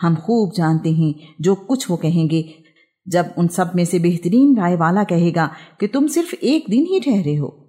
हम खूब जानते हैं जो कुछ वो कहेंगे। जब उन सब में से बेहतरीन राय वाला कहेगा कि तुम सिर्फ़ एक दिन ही ठहरे हो।